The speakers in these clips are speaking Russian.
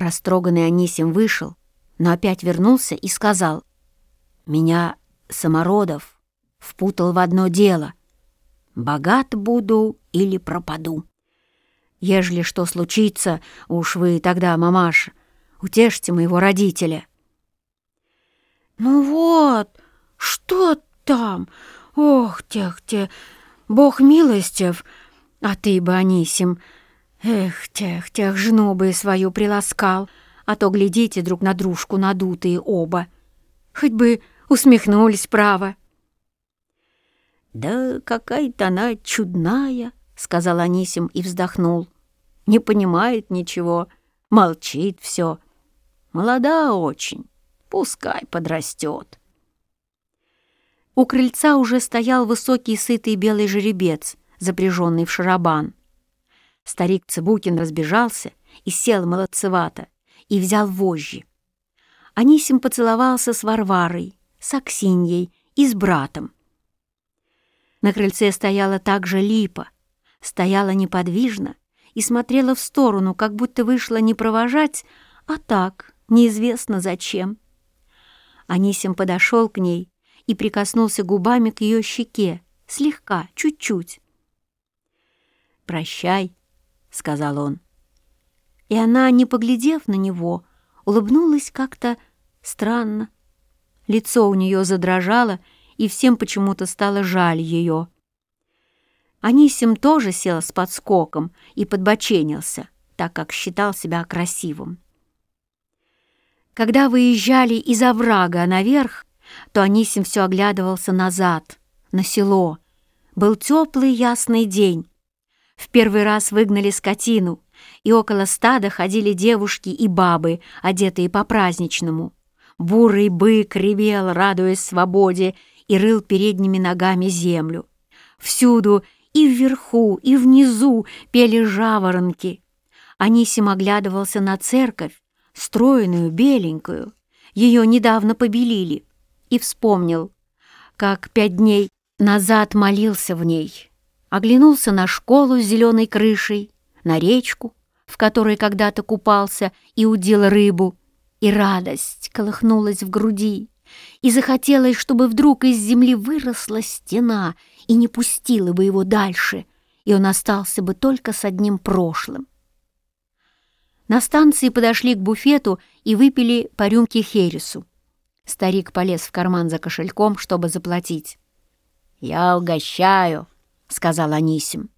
Растроганный Анисим вышел, но опять вернулся и сказал, «Меня Самородов впутал в одно дело. Богат буду или пропаду. Ежели что случится, уж вы тогда, мамаша, утешьте моего родителя». «Ну вот, что там? Ох, тех-те, Бог милостив, а ты бы, Анисим, эх, тех-тех, жену бы свою приласкал, а то глядите друг на дружку надутые оба. Хоть бы усмехнулись право». «Да какая-то она чудная», — сказал Анисим и вздохнул. «Не понимает ничего, молчит все. Молода очень, пускай подрастет». У крыльца уже стоял высокий сытый белый жеребец, запряженный в шарабан. Старик Цыбукин разбежался и сел молодцевато, и взял вожжи. Анисим поцеловался с Варварой, с Аксиньей и с братом. На крыльце стояла также липа, стояла неподвижно и смотрела в сторону, как будто вышла не провожать, а так, неизвестно зачем. Анисим подошел к ней и прикоснулся губами к ее щеке, слегка, чуть-чуть. «Прощай», — сказал он. И она, не поглядев на него, улыбнулась как-то странно. Лицо у нее задрожало, и всем почему-то стало жаль ее. Анисим тоже сел с подскоком и подбоченился, так как считал себя красивым. Когда выезжали из оврага наверх, то Анисим все оглядывался назад, на село. Был теплый ясный день. В первый раз выгнали скотину, и около стада ходили девушки и бабы, одетые по-праздничному. Бурый бык ревел, радуясь свободе, и рыл передними ногами землю. Всюду, и вверху, и внизу пели жаворонки. Анисим оглядывался на церковь, стройную, беленькую. Ее недавно побелили и вспомнил, как пять дней назад молился в ней. Оглянулся на школу с зеленой крышей, на речку, в которой когда-то купался и удил рыбу, и радость колыхнулась в груди, и захотелось, чтобы вдруг из земли выросла стена и не пустила бы его дальше, и он остался бы только с одним прошлым. На станции подошли к буфету и выпили по рюмке хересу. Старик полез в карман за кошельком, чтобы заплатить. «Я угощаю», — сказал Анисим.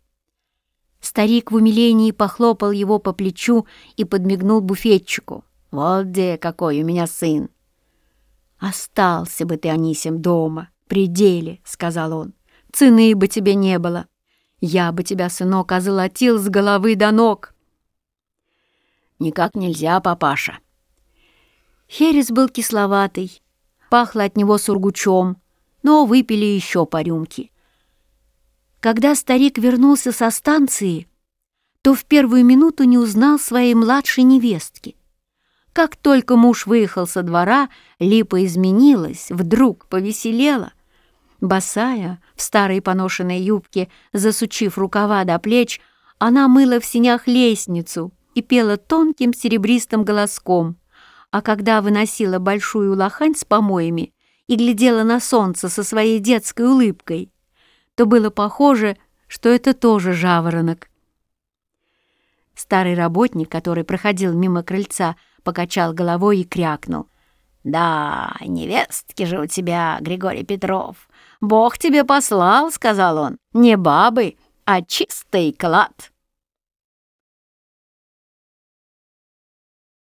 Старик в умилении похлопал его по плечу и подмигнул буфетчику. «Вот где какой у меня сын!» «Остался бы ты, Анисим, дома, при деле», — сказал он. «Цены бы тебе не было. Я бы тебя, сынок, озолотил с головы до ног». «Никак нельзя, папаша». Херес был кисловатый, пахло от него сургучом, но выпили еще по рюмке. Когда старик вернулся со станции, то в первую минуту не узнал своей младшей невестки. Как только муж выехал со двора, Липа изменилась, вдруг повеселела. Босая, в старой поношенной юбке, засучив рукава до плеч, она мыла в синях лестницу и пела тонким серебристым голоском а когда выносила большую лохань с помоями и глядела на солнце со своей детской улыбкой, то было похоже, что это тоже жаворонок. Старый работник, который проходил мимо крыльца, покачал головой и крякнул. «Да, невестки же у тебя, Григорий Петров. Бог тебе послал, — сказал он, — не бабы, а чистый клад».